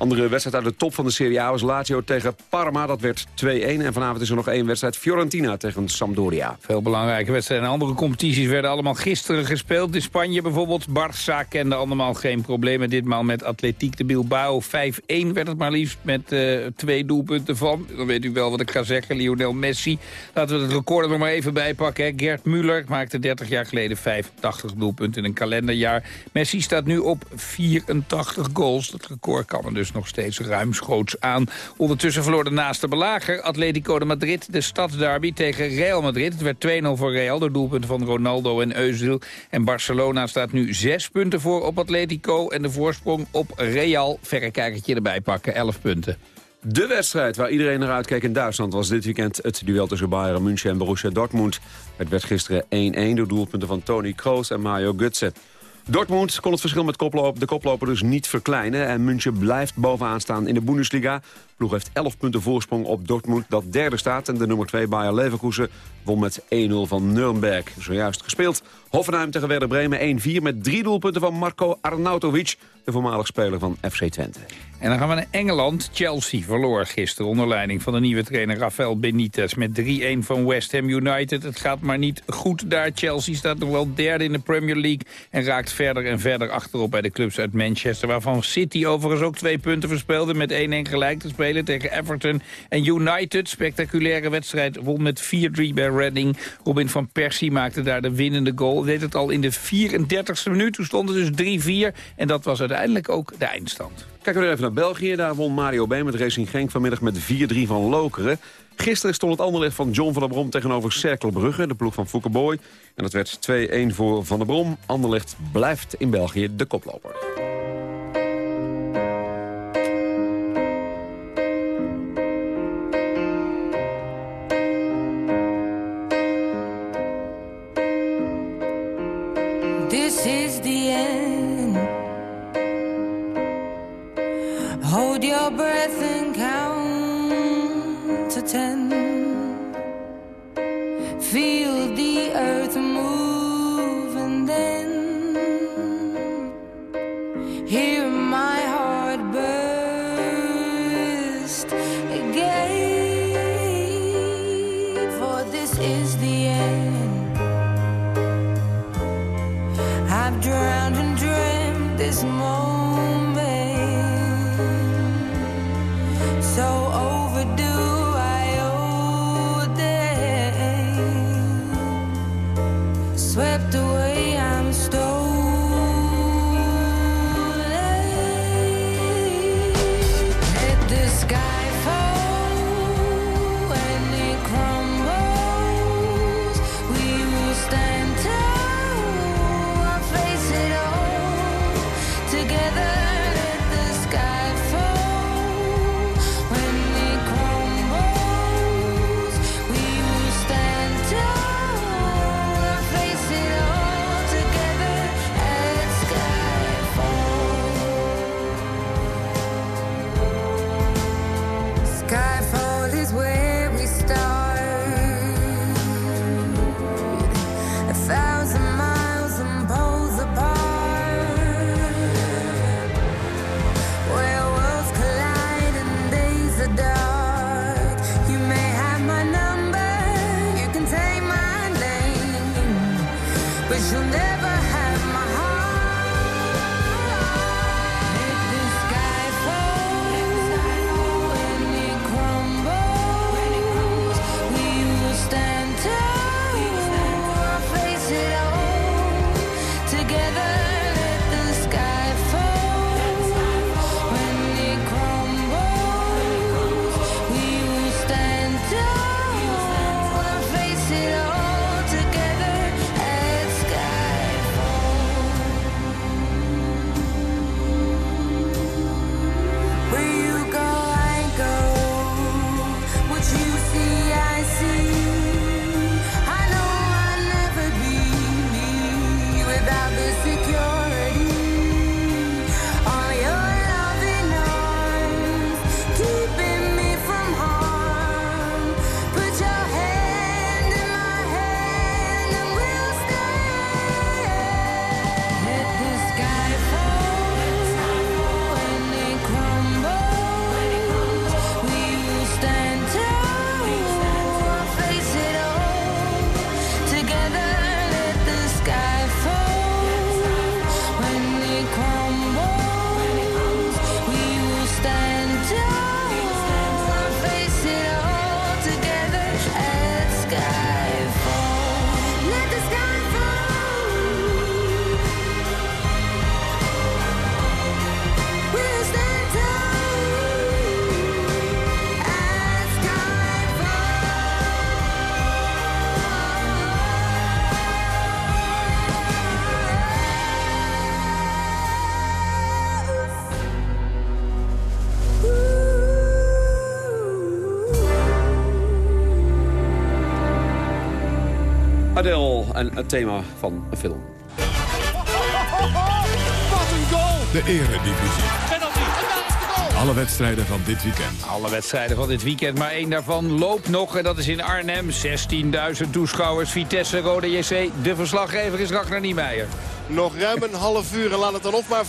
Andere wedstrijd uit de top van de Serie A was Lazio tegen Parma. Dat werd 2-1. En vanavond is er nog één wedstrijd. Fiorentina tegen Sampdoria. Veel belangrijke wedstrijden. En andere competities werden allemaal gisteren gespeeld. In Spanje bijvoorbeeld. Barça kende allemaal geen problemen. Ditmaal met Atletiek de Bilbao. 5-1 werd het maar liefst met eh, twee doelpunten van. Dan weet u wel wat ik ga zeggen. Lionel Messi. Laten we het record er nog maar even bij pakken. Hè. Gert Muller maakte 30 jaar geleden 85 doelpunten in een kalenderjaar. Messi staat nu op 84 goals. Dat record kan er dus nog steeds ruimschoots aan. Ondertussen verloor de naaste belager Atletico de Madrid de stadsderby tegen Real Madrid. Het werd 2-0 voor Real door doelpunten van Ronaldo en Özil. En Barcelona staat nu zes punten voor op Atletico. En de voorsprong op Real, verrekijkertje erbij pakken, 11 punten. De wedstrijd waar iedereen naar uitkeek in Duitsland was dit weekend het duel tussen Bayern München en Borussia Dortmund. Het werd gisteren 1-1 door doelpunten van Tony Kroos en Mario Götze. Dortmund kon het verschil met koploper, de koploper dus niet verkleinen. En München blijft bovenaan staan in de Bundesliga. De ploeg heeft 11 punten voorsprong op Dortmund dat derde staat. En de nummer 2 Bayer Leverkusen won met 1-0 van Nürnberg. Zojuist gespeeld. Hoffenheim tegen Werder Bremen 1-4 met drie doelpunten van Marco Arnautovic. De voormalig speler van FC Twente. En dan gaan we naar Engeland. Chelsea verloor gisteren onder leiding van de nieuwe trainer Rafael Benitez met 3-1 van West Ham United. Het gaat maar niet goed daar. Chelsea staat nog wel derde in de Premier League en raakt verder en verder achterop bij de clubs uit Manchester. Waarvan City overigens ook twee punten verspeelde met 1-1 gelijk te spelen tegen Everton. En United, spectaculaire wedstrijd, won met 4-3 bij Reading. Robin van Persie maakte daar de winnende goal. Deed het al in de 34e minuut. Toen stond dus 3-4 en dat was uiteindelijk ook de eindstand. Kijken we even naar België. Daar won Mario B. met Racing Genk vanmiddag met 4-3 van Lokeren. Gisteren stond het anderleg van John van der Brom tegenover Cerkelbrugge, de ploeg van Foukeboy. En dat werd 2-1 voor Van der Brom. Anderlecht blijft in België de koploper. Breath en het thema van een film. de eredivisie. Alle wedstrijden van dit weekend. Alle wedstrijden van dit weekend, maar één daarvan loopt nog. En dat is in Arnhem. 16.000 toeschouwers. Vitesse, Rode JC. De verslaggever is Ragnar Niemeyer. Nog ruim een half uur en laat het dan of maar 5-0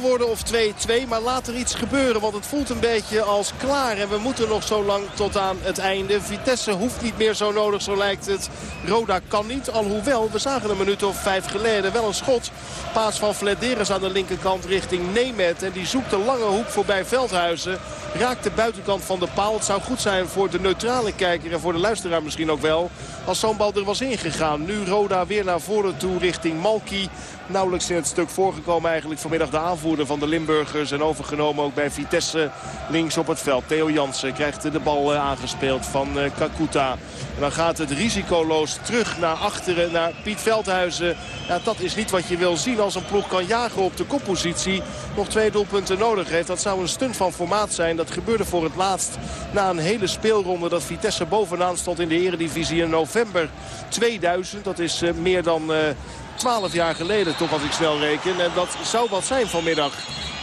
worden of 2-2. Maar laat er iets gebeuren, want het voelt een beetje als klaar. En we moeten nog zo lang tot aan het einde. Vitesse hoeft niet meer zo nodig, zo lijkt het. Roda kan niet, alhoewel we zagen een minuut of vijf geleden wel een schot. Paas van Flederis aan de linkerkant richting Nemet. En die zoekt de lange hoek voorbij Veldhuizen. Raakt de buitenkant van de paal. Het zou goed zijn voor de neutrale kijker en voor de luisteraar misschien ook wel. Als zo'n bal er was ingegaan. Nu Roda weer naar voren toe richting Malki nauwelijks in het stuk voorgekomen eigenlijk vanmiddag de aanvoerder van de Limburgers. En overgenomen ook bij Vitesse links op het veld. Theo Jansen krijgt de bal eh, aangespeeld van eh, Kakuta. En dan gaat het risicoloos terug naar achteren naar Piet Veldhuizen. Ja, dat is niet wat je wil zien als een ploeg kan jagen op de koppositie. Nog twee doelpunten nodig heeft. Dat zou een stunt van formaat zijn. Dat gebeurde voor het laatst na een hele speelronde dat Vitesse bovenaan stond in de eredivisie in november 2000. Dat is uh, meer dan... Uh, 12 jaar geleden toch als ik snel reken. En dat zou wat zijn vanmiddag.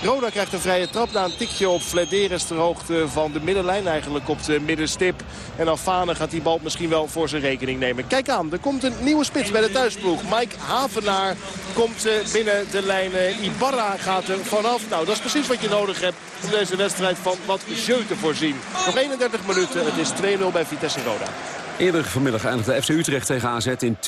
Roda krijgt een vrije trap na een tikje op Flederis ter hoogte van de middenlijn. Eigenlijk op de middenstip. En Alfane gaat die bal misschien wel voor zijn rekening nemen. Kijk aan, er komt een nieuwe spits bij de thuisploeg. Mike Havenaar komt binnen de lijnen. Ibarra gaat er vanaf. Nou, dat is precies wat je nodig hebt om deze wedstrijd van wat jeu te voorzien. Nog 31 minuten. Het is 2-0 bij Vitesse Roda. Eerder vanmiddag eindigde FC Utrecht tegen AZ in 2-1.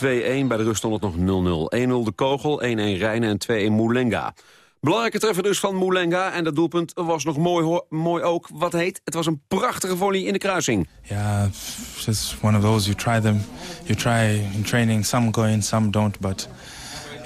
Bij de rust stond het nog 0-0. 1-0 de Kogel, 1-1 Rijnen en 2-1 Moulenga. Belangrijke treffer dus van Moulenga. En dat doelpunt was nog mooi, mooi ook. Wat heet? Het was een prachtige volley in de kruising. Ja, it's one of those. You try them. You try in training. Some go in, some don't. But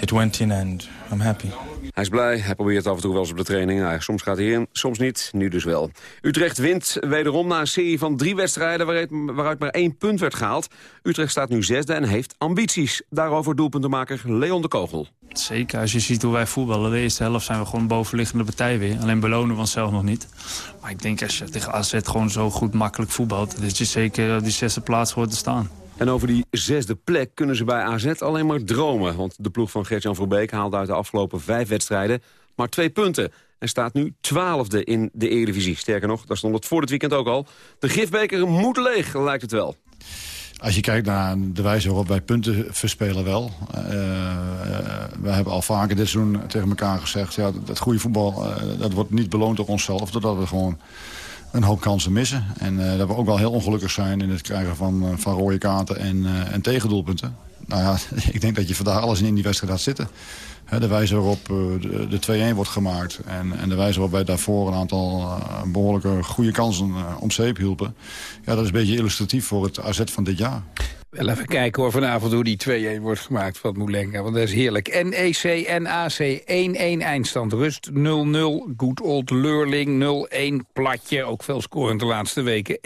it went in and I'm happy. Hij is blij, hij probeert af en toe wel eens op de training. Soms gaat hij in, soms niet, nu dus wel. Utrecht wint wederom na een serie van drie wedstrijden... waaruit, waaruit maar één punt werd gehaald. Utrecht staat nu zesde en heeft ambities. Daarover doelpuntenmaker Leon de Kogel. Zeker, als je ziet hoe wij voetballen. De eerste helft zijn we gewoon bovenliggende partij weer. Alleen belonen we onszelf nog niet. Maar ik denk als je tegen AZ gewoon zo goed makkelijk voetbalt... dat je zeker op die zesde plaats hoort te staan. En over die zesde plek kunnen ze bij AZ alleen maar dromen. Want de ploeg van Gert-Jan Verbeek haalde uit de afgelopen vijf wedstrijden maar twee punten. En staat nu twaalfde in de Eredivisie. Sterker nog, daar stond het voor het weekend ook al. De gifbeker moet leeg, lijkt het wel. Als je kijkt naar de wijze waarop wij punten verspelen wel. Uh, we hebben al vaker dit seizoen tegen elkaar gezegd... Ja, dat goede voetbal uh, dat wordt niet beloond door onszelf. Doordat we gewoon een hoop kansen missen. En uh, dat we ook wel heel ongelukkig zijn in het krijgen van, uh, van rode kaarten en, uh, en tegendoelpunten. Nou ja, ik denk dat je vandaag alles in die wedstrijd gaat zitten. de wijze waarop de, de 2-1 wordt gemaakt en, en de wijze waarop wij daarvoor een aantal behoorlijke goede kansen om zeep hielpen. Ja, dat is een beetje illustratief voor het AZ van dit jaar. Wel even kijken hoor vanavond hoe die 2-1 wordt gemaakt van Moulenga. Want dat is heerlijk. NEC, NAC 1-1 eindstand. Rust 0-0. Good old Leurling 0-1. Platje, ook veel scorend de laatste weken. 1-1.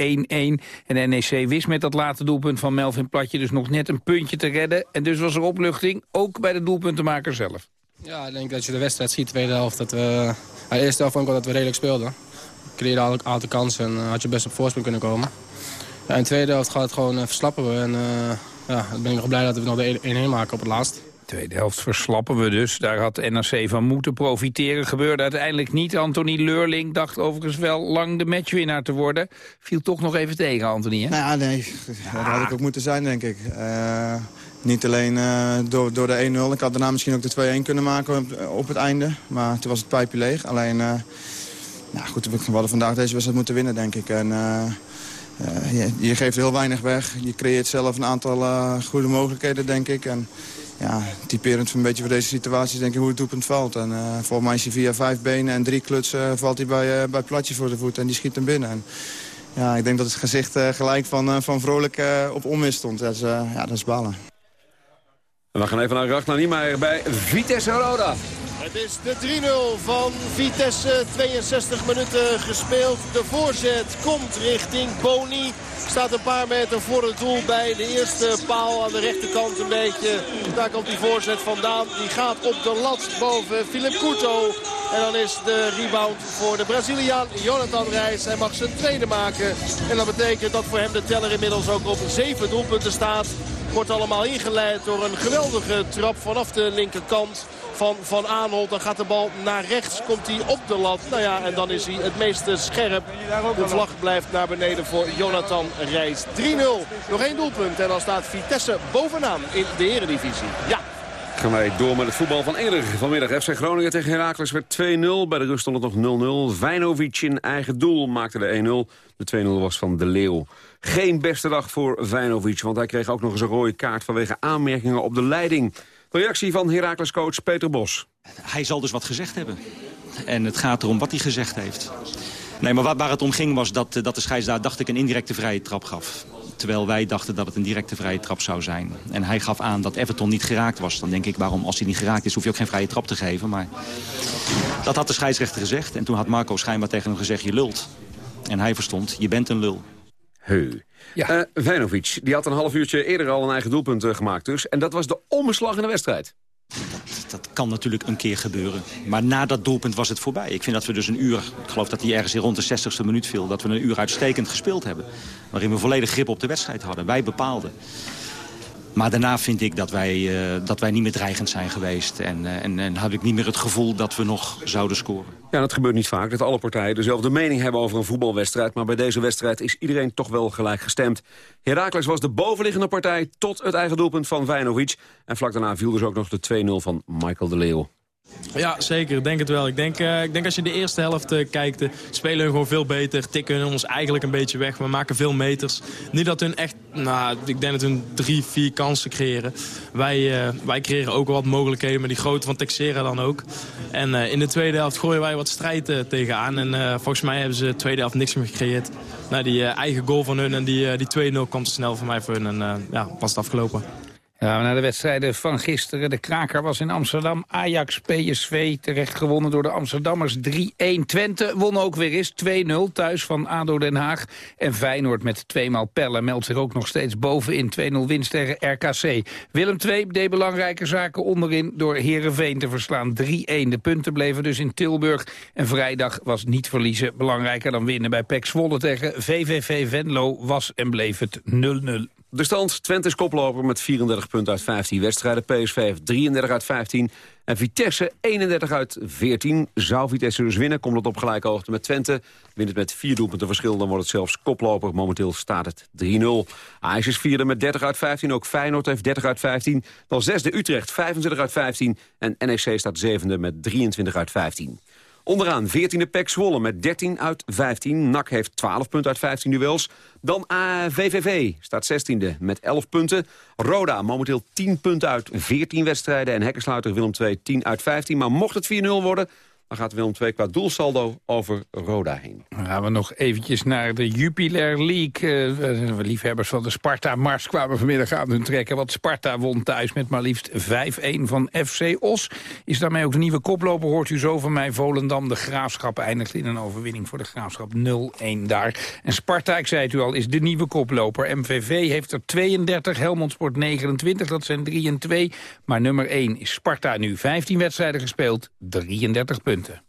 En NEC wist met dat late doelpunt van Melvin Platje... dus nog net een puntje te redden. En dus was er opluchting, ook bij de doelpuntenmaker zelf. Ja, ik denk dat je de wedstrijd ziet, tweede helft. Dat we, de eerste helft vond ik dat we redelijk speelden. We al een aantal kansen en had je best op voorsprong kunnen komen. Ja, in de tweede helft gaat het gewoon uh, verslappen we. En uh, ja, dan ben ik nog blij dat we nog de 1-1 maken op het laatst. Tweede helft verslappen we dus. Daar had NRC van moeten profiteren. Gebeurde uiteindelijk niet. Anthony Leurling dacht overigens wel lang de matchwinnaar te worden. Viel toch nog even tegen, Anthony, hè? Nou ja, nee. Dat had ik ook moeten zijn, denk ik. Uh, niet alleen uh, door, door de 1-0. Ik had daarna misschien ook de 2-1 kunnen maken op, op, het einde. Maar toen was het pijpje leeg. Alleen, uh, nou goed, we hadden vandaag deze wedstrijd moeten winnen, denk ik. En, uh, je, je, geeft heel weinig weg. Je creëert zelf een aantal uh, goede mogelijkheden, denk ik. En ja, typerend een beetje voor deze situatie denk ik hoe het doelpunt valt. En uh, volgens mij is hij via vijf benen en drie klutsen valt hij bij, bij Platje voor de voet. En die schiet hem binnen. En, ja, ik denk dat het gezicht gelijk van, van Vrolijk op onmis stond. Dat is, ja, dat is balen. En we gaan even naar Ragnar Niemeyer bij Vitesse Roda. Het is de 3-0 van Vitesse. 62 minuten gespeeld. De voorzet komt richting Boni. Staat een paar meter voor het doel bij de eerste paal aan de rechterkant een beetje. Daar komt die voorzet vandaan. Die gaat op de lat boven Philip Couto. En dan is de rebound voor de Braziliaan Jonathan Reis. Hij mag zijn tweede maken. En dat betekent dat voor hem de teller inmiddels ook op zeven doelpunten staat. Wordt allemaal ingeleid door een geweldige trap vanaf de linkerkant van Van Aanholt. Dan gaat de bal naar rechts, komt hij op de lat. Nou ja, en dan is hij het meeste scherp. De vlag blijft naar beneden voor Jonathan Reis. 3-0, nog één doelpunt. En dan staat Vitesse bovenaan in de eredivisie. Ja. Gaan wij door met het voetbal van eerder. Vanmiddag FC Groningen tegen Heracles werd 2-0. Bij de rust stond het nog 0-0. Vijnovic in eigen doel maakte de 1-0. De 2-0 was van De Leeuw. Geen beste dag voor Vijnovic, want hij kreeg ook nog eens een rode kaart... vanwege aanmerkingen op de leiding. Reactie van Heracles-coach Peter Bos. Hij zal dus wat gezegd hebben. En het gaat erom wat hij gezegd heeft. Nee, maar waar, waar het om ging was dat, dat de scheidsrechter, dacht ik, een indirecte vrije trap gaf. Terwijl wij dachten dat het een directe vrije trap zou zijn. En hij gaf aan dat Everton niet geraakt was. Dan denk ik, waarom als hij niet geraakt is, hoef je ook geen vrije trap te geven. Maar dat had de scheidsrechter gezegd. En toen had Marco schijnbaar tegen hem gezegd, je lult. En hij verstond, je bent een lul. Heu. Ja. Vijnovic, die had een half uurtje eerder al een eigen doelpunt uh, gemaakt dus. En dat was de omslag in de wedstrijd. Dat, dat kan natuurlijk een keer gebeuren. Maar na dat doelpunt was het voorbij. Ik vind dat we dus een uur, ik geloof dat hij ergens in rond de 60ste minuut viel... dat we een uur uitstekend gespeeld hebben. Waarin we volledig grip op de wedstrijd hadden. Wij bepaalden. Maar daarna vind ik dat wij, uh, dat wij niet meer dreigend zijn geweest. En, uh, en, en had ik niet meer het gevoel dat we nog zouden scoren. Ja, dat gebeurt niet vaak, dat alle partijen dezelfde mening hebben over een voetbalwedstrijd. Maar bij deze wedstrijd is iedereen toch wel gelijk gestemd. Heracles was de bovenliggende partij tot het eigen doelpunt van Vijnovic. En vlak daarna viel dus ook nog de 2-0 van Michael de Leeuw. Ja, zeker. Ik denk het wel. Ik denk, uh, ik denk als je de eerste helft uh, kijkt, uh, spelen hun gewoon veel beter. Tikken hun ons eigenlijk een beetje weg. We maken veel meters. Niet dat hun echt, nou, ik denk dat hun drie, vier kansen creëren. Wij, wij creëren ook wat mogelijkheden, maar die grote van Texera dan ook. En in de tweede helft gooien wij wat strijd tegenaan. En volgens mij hebben ze de tweede helft niks meer gecreëerd. Nou, die eigen goal van hun en die, die 2-0 kwam te snel voor mij voor hun. En ja, was het afgelopen. Ja, naar de wedstrijden van gisteren. De kraker was in Amsterdam. Ajax, PSV, terecht gewonnen door de Amsterdammers 3-1. Twente won ook weer eens 2-0 thuis van ADO Den Haag. En Feyenoord met tweemaal pellen meldt zich ook nog steeds bovenin. 2-0 winst tegen RKC. Willem II deed belangrijke zaken onderin door Herenveen te verslaan. 3-1. De punten bleven dus in Tilburg. En vrijdag was niet verliezen belangrijker dan winnen bij PEC Zwolle tegen VVV Venlo. Was en bleef het 0-0. De stand, Twente is koploper met 34 punten uit 15 wedstrijden. PSV heeft 33 uit 15. En Vitesse 31 uit 14. Zou Vitesse dus winnen, komt het op gelijke hoogte met Twente. Wint het met vier doelpunten verschil, dan wordt het zelfs koploper. Momenteel staat het 3-0. Ajax is vierde met 30 uit 15. Ook Feyenoord heeft 30 uit 15. Dan zesde Utrecht 25 uit 15. En NEC staat zevende met 23 uit 15. Onderaan 14e Pek Zwolle met 13 uit 15. NAC heeft 12 punten uit 15 duels. Dan VVV staat 16e met 11 punten. Roda momenteel 10 punten uit 14 wedstrijden. En Hekkensluiter Willem 2 10 uit 15. Maar mocht het 4-0 worden, dan gaat Willem II qua doelsaldo over Roda heen. Dan gaan we nog eventjes naar de Jupiler League. Uh, liefhebbers van de Sparta-mars kwamen vanmiddag aan hun trekken. Want Sparta won thuis met maar liefst 5-1 van FC Os. Is daarmee ook de nieuwe koploper, hoort u zo van mij. Volendam, de Graafschap eindigt in een overwinning voor de Graafschap 0-1 daar. En Sparta, ik zei het u al, is de nieuwe koploper. MVV heeft er 32, Helmond Sport 29, dat zijn 3 en 2. Maar nummer 1 is Sparta nu 15 wedstrijden gespeeld, 33 punten. Ik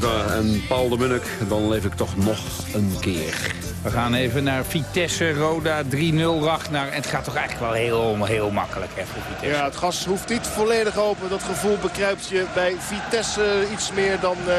En Paul de Munnik. Dan leef ik toch nog een keer. We gaan even naar Vitesse, Roda 3-0, Ragnar. Het gaat toch eigenlijk wel heel, heel makkelijk hè, voor Vitesse. Ja, het gas hoeft niet volledig open. Dat gevoel bekruipt je bij Vitesse iets meer dan, uh,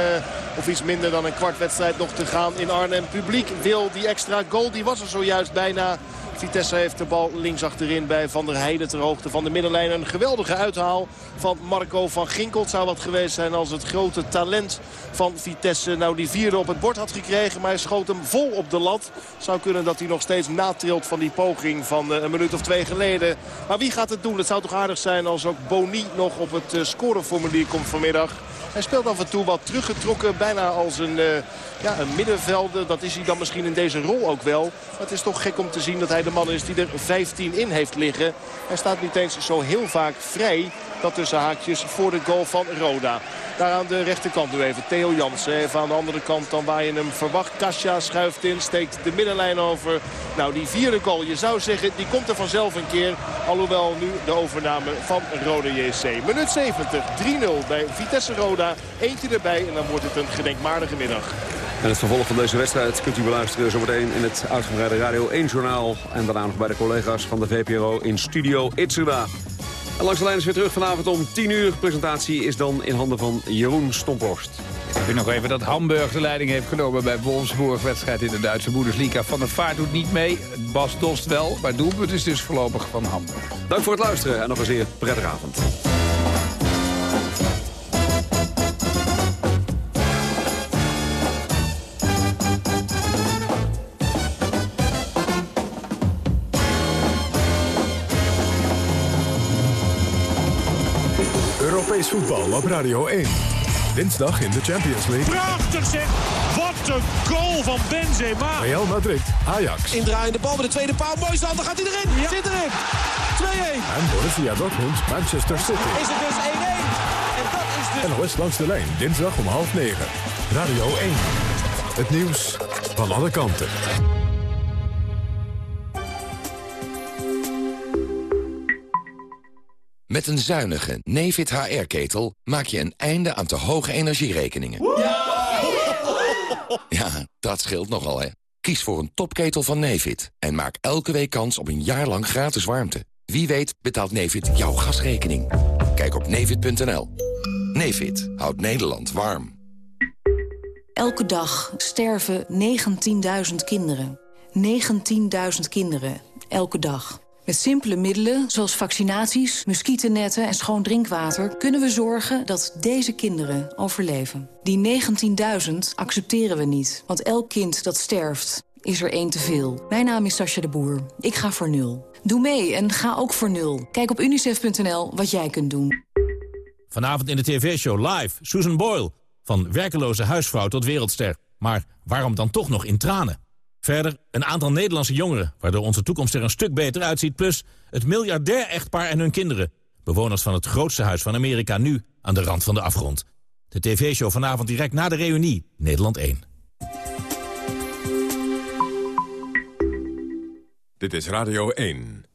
of iets minder dan een kwart wedstrijd nog te gaan in Arnhem. Publiek wil die extra goal, die was er zojuist bijna. Vitesse heeft de bal links achterin bij Van der Heijden ter hoogte van de middenlijn. Een geweldige uithaal van Marco van Ginkel. Het zou wat geweest zijn als het grote talent van Vitesse nou die vierde op het bord had gekregen. Maar hij schoot hem vol op de lat. Zou kunnen dat hij nog steeds natrilt van die poging van eh, een minuut of twee geleden. Maar wie gaat het doen? Het zou toch aardig zijn als ook Boni nog op het eh, scoreformulier komt vanmiddag. Hij speelt af en toe wat teruggetrokken. Bijna als een, uh, ja, een middenvelder. Dat is hij dan misschien in deze rol ook wel. Maar het is toch gek om te zien dat hij de man is die er 15 in heeft liggen. Hij staat niet eens zo heel vaak vrij. Dat tussen haakjes voor de goal van Roda. Daar aan de rechterkant nu even. Theo Jansen even aan de andere kant dan waar je hem verwacht. Kasia schuift in, steekt de middenlijn over. Nou, die vierde goal, je zou zeggen, die komt er vanzelf een keer. Alhoewel nu de overname van Roda JC. Minuut 70, 3-0 bij Vitesse Roda. Eentje erbij en dan wordt het een gedenkwaardige middag. En het vervolg van deze wedstrijd kunt u beluisteren zometeen in het uitgebreide Radio 1-journaal. En daarna nog bij de collega's van de VPRO in Studio Itzura. En langs de lijn is weer terug vanavond om 10 uur. presentatie is dan in handen van Jeroen Stomphorst. Ik vind nog even dat Hamburg de leiding heeft genomen bij Wolfsburg. Wedstrijd in de Duitse Bundesliga. Van der Vaart doet niet mee. Bas Dost wel. Maar doelpunt is dus voorlopig van Hamburg. Dank voor het luisteren en nog een zeer prettige avond. Europees voetbal op Radio 1. Dinsdag in de Champions League. Prachtig zeg! Wat een goal van Benzema! Real Madrid, Ajax. Indraaiende bal bij de tweede paal. Mooi stand, dan gaat hij erin. Ja. Zit erin. 2-1. En Borussia Dortmund, Manchester City. Is het dus 1-1. En dat is dus... NOS langs de lijn, dinsdag om half negen. Radio 1. Het nieuws van alle kanten. Met een zuinige Nefit HR-ketel maak je een einde aan te hoge energierekeningen. Ja, dat scheelt nogal, hè. Kies voor een topketel van Nefit en maak elke week kans op een jaar lang gratis warmte. Wie weet betaalt Nefit jouw gasrekening. Kijk op nefit.nl. Nefit houdt Nederland warm. Elke dag sterven 19.000 kinderen. 19.000 kinderen, elke dag. Met simpele middelen, zoals vaccinaties, muggennetten en schoon drinkwater... kunnen we zorgen dat deze kinderen overleven. Die 19.000 accepteren we niet, want elk kind dat sterft is er één te veel. Mijn naam is Sascha de Boer. Ik ga voor nul. Doe mee en ga ook voor nul. Kijk op unicef.nl wat jij kunt doen. Vanavond in de tv-show live Susan Boyle. Van werkeloze huisvrouw tot wereldster. Maar waarom dan toch nog in tranen? Verder een aantal Nederlandse jongeren, waardoor onze toekomst er een stuk beter uitziet... plus het miljardair-echtpaar en hun kinderen. Bewoners van het grootste huis van Amerika nu aan de rand van de afgrond. De tv-show vanavond direct na de reunie, Nederland 1. Dit is Radio 1.